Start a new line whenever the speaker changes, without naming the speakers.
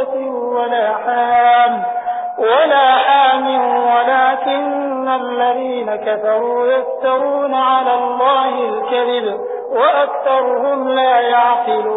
وصيلة ولا حام ولا حام ولكن الذين كفروا يفترون على الله الكذب وأكثرهم لا يعقلون.